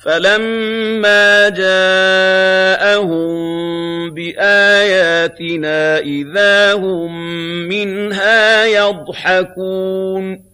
فَلَمَّا جَاءَهُم بِآيَاتِنَا إِذَا هُم مِّنْهَا يَضْحَكُونَ